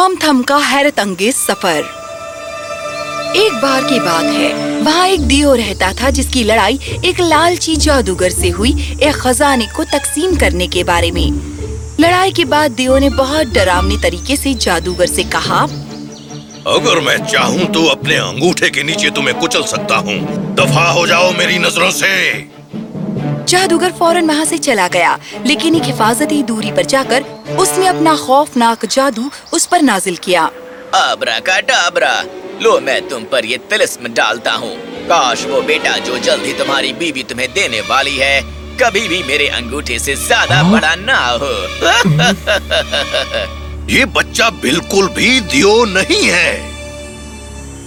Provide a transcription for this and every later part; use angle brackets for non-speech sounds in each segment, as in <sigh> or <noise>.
Tom تھم کا حیرت انگیز سفر۔ ایک بار کی بات ہے۔ وہاں ایک دیو رہتا تھا جس کی لڑائی ایک لالچی جادوگر سے ہوئی، ایک خزانے کو تقسیم کرنے کے بارے میں۔ لڑائی کے بعد دیو نے بہت ڈراونے طریقے سے جادوگر سے کہا، اگر میں چاہوں تو اپنے انگوٹھے کے نیچے تمہیں کچل سکتا ہوں۔ دفاع ہو جاؤ میری نظروں سے۔ جادوگر فوراً وہاں سے چلا گیا لیکن ایک حفاظتی دوری پر جا کر اس نے اپنا خوفناک جادو اس پر نازل کیا۔ آبرا کا ڈابرا لو میں تم پر یہ تلسم ڈالتا ہوں۔ کاش وہ بیٹا جو جلد ہی تمہاری بیوی تمہیں دینے والی ہے کبھی بھی میرے انگوٹھے سے زیادہ بڑا نہ ہو۔ <laughs> یہ بچہ بالکل بھی دیو نہیں ہے۔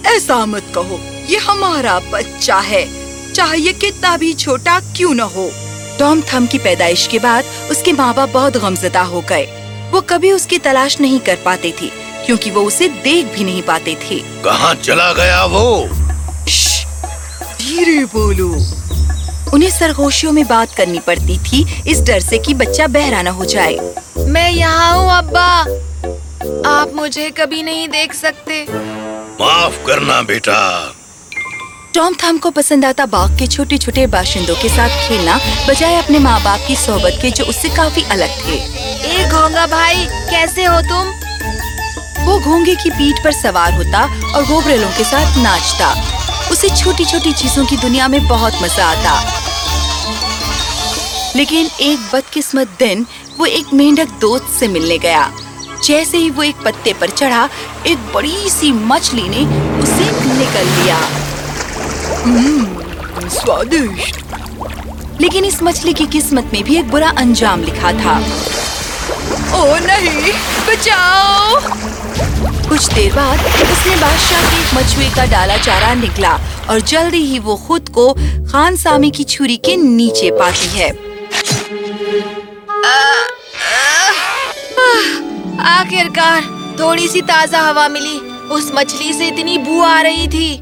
ایسا مت کہو یہ ہمارا بچہ ہے۔ چاہیے کتنا بھی چھوٹا کیوں نہ ہو۔ ٹام تھم کی پیدائش کے بعد اس کے ماں باپ بہت غمزدہ ہو گئے۔ وہ کبھی اس کی تلاش نہیں کر پاتے تھے کیونکہ وہ اسے دیکھ بھی نہیں پاتے تھے۔ کہاں چلا گیا وہ؟ دھیرے بولو۔ انہیں سرگوشیوں میں بات کرنی پڑتی تھی اس ڈر سے کہ بچہ بہرا نہ ہو جائے۔ میں یہاں ہوں ابا۔ آپ مجھے کبھی نہیں دیکھ سکتے۔ معاف کرنا بیٹا۔ ٹام تھام کو پسند آتا باغ کے چھوٹے چھوٹے باشندوں کے ساتھ کھیلنا بجائے اپنے ماں باپ کی صحبت کے جو اس سے کافی الگ تھے۔ اے گھونگا بھائی کیسے ہو تم؟ وہ گھونگے کی پیٹ پر سوار ہوتا اور گوبریلوں کے ساتھ ناچتا۔ اسے چھوٹی چھوٹی چیزوں کی دنیا میں بہت مزہ آتا۔ لیکن ایک بدقسمت دن وہ ایک مینڈک دوست سے ملنے گیا۔ جیسے ہی وہ ایک پتے پر چڑھا ایک بڑی سی مچھلی نے اسے نکل لیا۔ سوادشت۔ لیکن اس مچھلی کی قسمت میں بھی ایک برا انجام لکھا تھا۔ او نہیں بچاؤ۔ کچھ دیر بعد اس نے بادشاہ کے ایک مچھوے کا ڈالا چارہ نکلا اور جلدی ہی وہ خود کو خان سامی کی چھری کے نیچے پاتی ہے۔ آخر کار تھوڑی سی تازہ ہوا ملی۔ اس مچھلی سے اتنی بو آ رہی تھی۔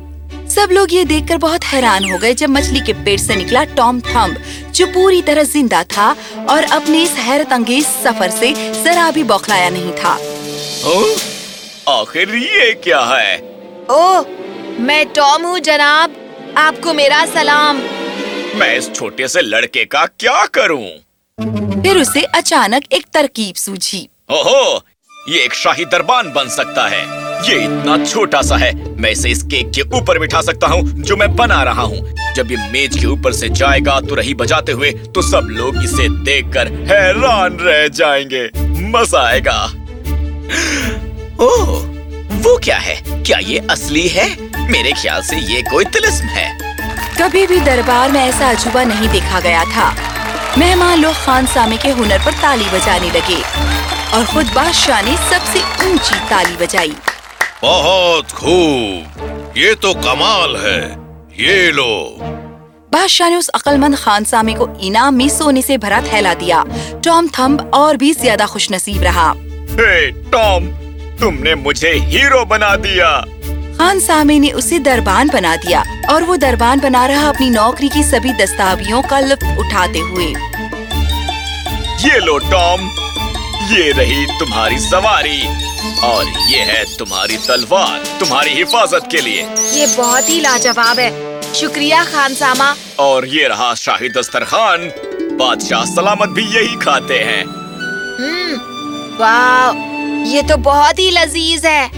سب لوگ یہ دیکھ کر بہت حیران ہو گئے جب مچھلی کے پیٹ سے نکلا ٹام تھمب جو پوری طرح زندہ تھا اور اپنے اس حیرت انگیز سفر سے ذرا بھی بوکھلایا نہیں تھا۔ آخر یہ کیا ہے؟ او میں ٹام ہوں جناب آپ کو میرا سلام۔ میں اس چھوٹے سے لڑکے کا کیا کروں؟ پھر اسے اچانک ایک ترکیب سوجھی۔ اوہو یہ ایک شاہی دربان بن سکتا ہے۔ یہ اتنا چھوٹا سا ہے۔ میں اسے اس کیک کے اوپر بٹھا سکتا ہوں جو میں بنا رہا ہوں۔ جب یہ میز کے اوپر سے جائے گا تو رہی بجاتے ہوئے تو سب لوگ اسے دیکھ کر حیران رہ جائیں گے۔ مزہ آئے گا۔ اوہ، وہ کیا ہے؟ کیا یہ اصلی ہے؟ میرے خیال سے یہ کوئی تلسم ہے۔ کبھی بھی دربار میں ایسا عجوبہ نہیں دیکھا گیا تھا۔ مہمان لوگ خان سامے کے ہنر پر تالی بجانے لگے اور خود بادشاہ نے سب سے اونچی تالی بجائی۔ بہت خوب۔ یہ تو کمال ہے۔ یہ لو۔ بادشاہ نے اس عقل مند خان سامے کو انعام میں سونے سے بھرا تھیلا دیا۔ ٹام تھمب اور بھی زیادہ خوش نصیب رہا۔ ٹام تم نے مجھے ہیرو بنا دیا۔ خان سامے نے اسے دربان بنا دیا اور وہ دربان بنا رہا اپنی نوکری کی سبھی دستاویوں کا لطف اٹھاتے ہوئے۔ یہ لو ٹام۔ یہ رہی تمہاری سواری اور یہ ہے تمہاری تلوار تمہاری حفاظت کے لیے۔ یہ بہت ہی لاجواب ہے۔ شکریہ خان ساما اور یہ رہا شاہی دسترخوان۔ بادشاہ سلامت بھی یہی کھاتے ہیں۔ واو یہ تو بہت ہی لذیذ ہے۔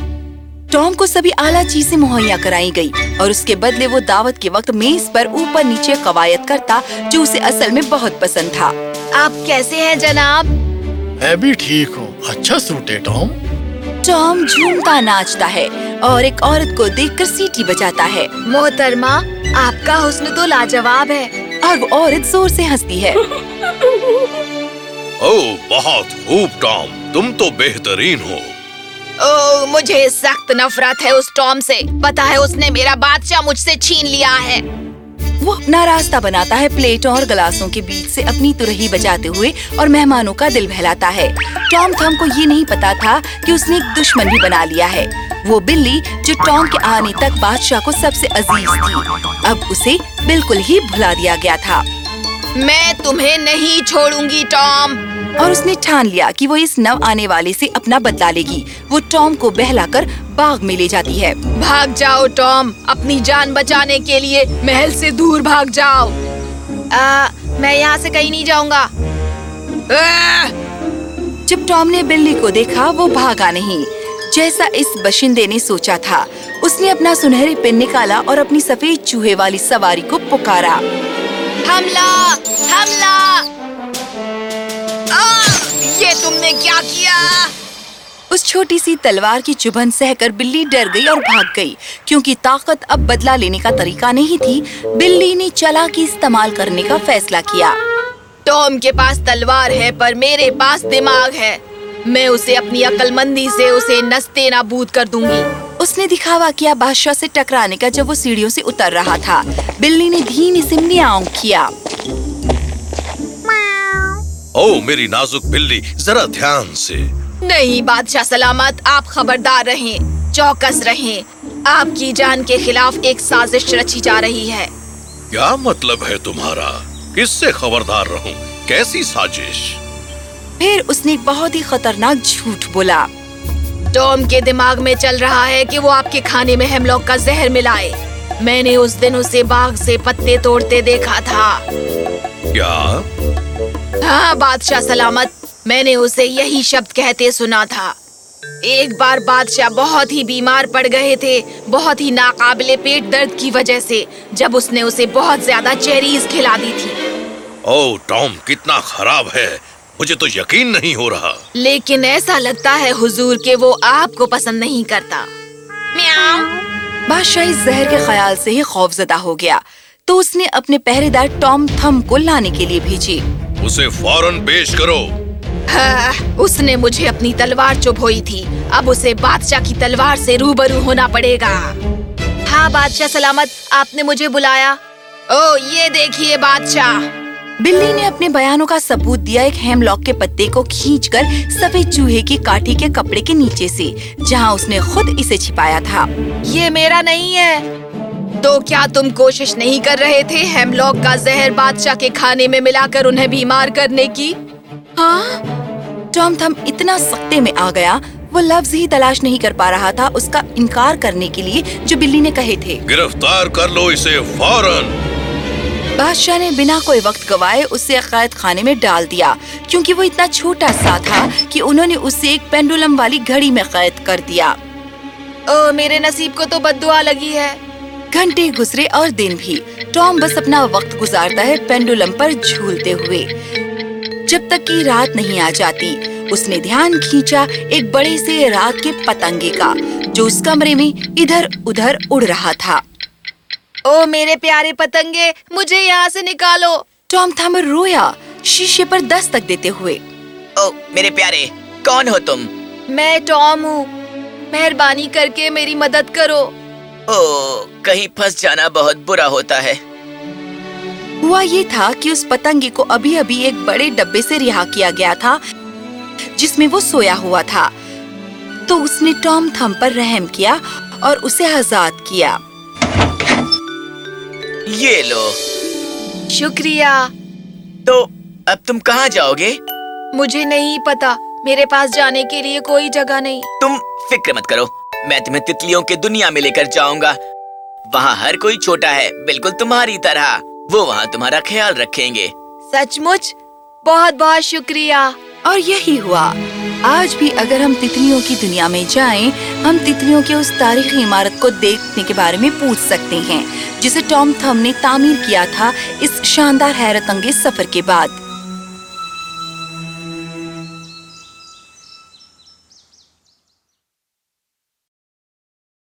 ٹام کو سبھی اعلیٰ چیزیں مہیا کرائی گئی اور اس کے بدلے وہ دعوت کے وقت میز پر اوپر نیچے قواعد کرتا جو اسے اصل میں بہت پسند تھا۔ آپ کیسے ہیں جناب؟ میں بھی ٹھیک ہوں۔ اچھا سوٹ ہے ٹام۔ ٹام جھومتا ناچتا ہے اور ایک عورت کو دیکھ کر سیٹی بجاتا ہے۔ محترمہ آپ کا حسن تو لاجواب ہے۔ اور وہ عورت زور سے ہنستی ہے۔ او بہت خوب ٹام۔ تم تو بہترین ہو۔ او مجھے سخت نفرت ہے اس ٹام سے۔ پتا ہے اس نے میرا بادشاہ مجھ سے چھین لیا ہے۔ وہ اپنا راستہ بناتا ہے پلیٹوں اور گلاسوں کے بیچ سے اپنی ترہی بجاتے ہوئے اور مہمانوں کا دل بہلاتا ہے۔ ٹام تھم کو یہ نہیں پتا تھا کہ اس نے ایک دشمن بھی بنا لیا ہے۔ وہ بلی جو ٹام کے آنے تک بادشاہ کو سب سے عزیز تھی، اب اسے بالکل ہی بھلا دیا گیا تھا۔ میں تمہیں نہیں چھوڑوں گی، ٹام۔ اور اس نے ٹھان لیا کہ وہ اس نو آنے والے سے اپنا بدلا لے گی۔ وہ ٹام کو بہلا کر باغ میں لے جاتی ہے۔ بھاگ جاؤ ٹام اپنی جان بچانے کے لیے محل سے دور بھاگ جاؤ۔ آ, میں یہاں سے کہیں نہیں جاؤں گا۔ آ! جب ٹام نے بلی کو دیکھا وہ بھاگا نہیں۔ جیسا اس بشندے نے سوچا تھا اس نے اپنا سنہری پن نکالا اور اپنی سفید چوہے والی سواری کو پکارا۔ حملہ حملہ! ہاں، یہ تم نے کیا کیا؟ اس چھوٹی سی تلوار کی چبھن سہ کر بلی ڈر گئی اور بھاگ گئی کیونکہ طاقت اب بدلہ لینے کا طریقہ نہیں تھی بلی نے چلا کی استعمال کرنے کا فیصلہ کیا۔ ٹوم کے پاس تلوار ہے پر میرے پاس دماغ ہے۔ میں اسے اپنی عقل مندی سے اسے نستے نابود کر دوں گی۔ اس نے دکھاوا کیا بادشاہ سے ٹکرانے کا جب وہ سیڑھیوں سے اتر رہا تھا۔ بلی نے دھیمی سے میاؤں کیا۔ او میری نازک بلی ذرا دھیان سے۔ نہیں بادشاہ سلامت آپ خبردار رہیں چوکس رہیں۔ آپ کی جان کے خلاف ایک سازش رچی جا رہی ہے۔ کیا مطلب ہے تمہارا؟ کس سے خبردار رہوں؟ کیسی سازش؟ پھر اس نے بہت ہی خطرناک جھوٹ بولا۔ ٹوم کے دماغ میں چل رہا ہے کہ وہ آپ کے کھانے میں ہیملوک کا زہر ملائے۔ میں نے اس دن اسے باغ سے پتے توڑتے دیکھا تھا۔ کیا؟ ہاں بادشاہ سلامت میں نے اسے یہی شبد کہتے سنا تھا۔ ایک بار بادشاہ بہت ہی بیمار پڑ گئے تھے بہت ہی ناقابل پیٹ درد کی وجہ سے جب اس نے اسے بہت زیادہ چیریز کھلا دی تھی۔ او ٹام کتنا خراب ہے۔ مجھے تو یقین نہیں ہو رہا۔ لیکن ایسا لگتا ہے حضور کہ وہ آپ کو پسند نہیں کرتا۔ بادشاہ اس زہر کے خیال سے ہی خوف زدہ ہو گیا۔ تو اس نے اپنے پہرے دار ٹام تھم کو لانے کے لیے بھیجی۔ اسے فوراً پیش کرو۔ ہاں، اس نے مجھے اپنی تلوار چبھوئی تھی۔ اب اسے بادشاہ کی تلوار سے روبرو ہونا پڑے گا۔ ہاں بادشاہ سلامت آپ نے مجھے بلایا۔ او یہ دیکھیے بادشاہ۔ بلی نے اپنے بیانوں کا ثبوت دیا ایک ہیم لاک کے پتے کو کھینچ کر سفید چوہے کی کاٹھی کے کپڑے کے نیچے سے جہاں اس نے خود اسے چھپایا تھا۔ یہ میرا نہیں ہے۔ تو کیا تم کوشش نہیں کر رہے تھے ہیملاک کا زہر بادشاہ کے کھانے میں ملا کر انہیں بیمار کرنے کی؟ ہاں ٹام تھم اتنا سختے میں آ گیا وہ لفظ ہی تلاش نہیں کر پا رہا تھا اس کا انکار کرنے کے لیے جو بلی نے کہے تھے۔ گرفتار کر لو اسے فوراً۔ بادشاہ نے بنا کوئی وقت گوائے اسے قید خانے میں ڈال دیا کیونکہ وہ اتنا چھوٹا سا تھا کہ انہوں نے اسے ایک پینڈولم والی گھڑی میں قید کر دیا۔ او میرے نصیب کو تو بد دعا لگی ہے۔ گھنٹے گزرے اور دن بھی۔ ٹام بس اپنا وقت گزارتا ہے پینڈولم پر جھولتے ہوئے۔ جب تک کی رات نہیں آ جاتی اس نے دھیان کھینچا ایک بڑے سے رات کے پتنگے کا جو اس کمرے میں ادھر ادھر اڑ رہا تھا۔ او میرے پیارے پتنگے مجھے یہاں سے نکالو۔ ٹام تھامر رویا شیشے پر دستک دیتے ہوئے۔ او میرے پیارے کون ہو تم؟ میں ٹام ہوں۔ مہربانی کر کے میری مدد کرو۔ او کہیں پھنس جانا بہت برا ہوتا ہے۔ ہوا یہ تھا کہ اس پتنگی کو ابھی ابھی ایک بڑے ڈبے سے رہا کیا گیا تھا جس میں وہ سویا ہوا تھا۔ تو اس نے ٹام تھم پر رحم کیا اور اسے آزاد کیا۔ یہ لو۔ شکریہ۔ تو اب تم کہاں جاؤ گے؟ مجھے نہیں پتا۔ میرے پاس جانے کے لیے کوئی جگہ نہیں۔ تم فکر مت کرو۔ میں تمہیں تتلیوں کے دنیا میں لے کر جاؤں گا۔ وہاں ہر کوئی چھوٹا ہے بالکل تمہاری طرح۔ وہ وہاں تمہارا خیال رکھیں گے۔ سچ مچ بہت بہت شکریہ۔ اور یہی ہوا۔ آج بھی اگر ہم تتلیوں کی دنیا میں جائیں ہم تتلیوں کے اس تاریخی عمارت کو دیکھنے کے بارے میں پوچھ سکتے ہیں جسے ٹام تھم نے تعمیر کیا تھا اس شاندار حیرت انگیز سفر کے بعد۔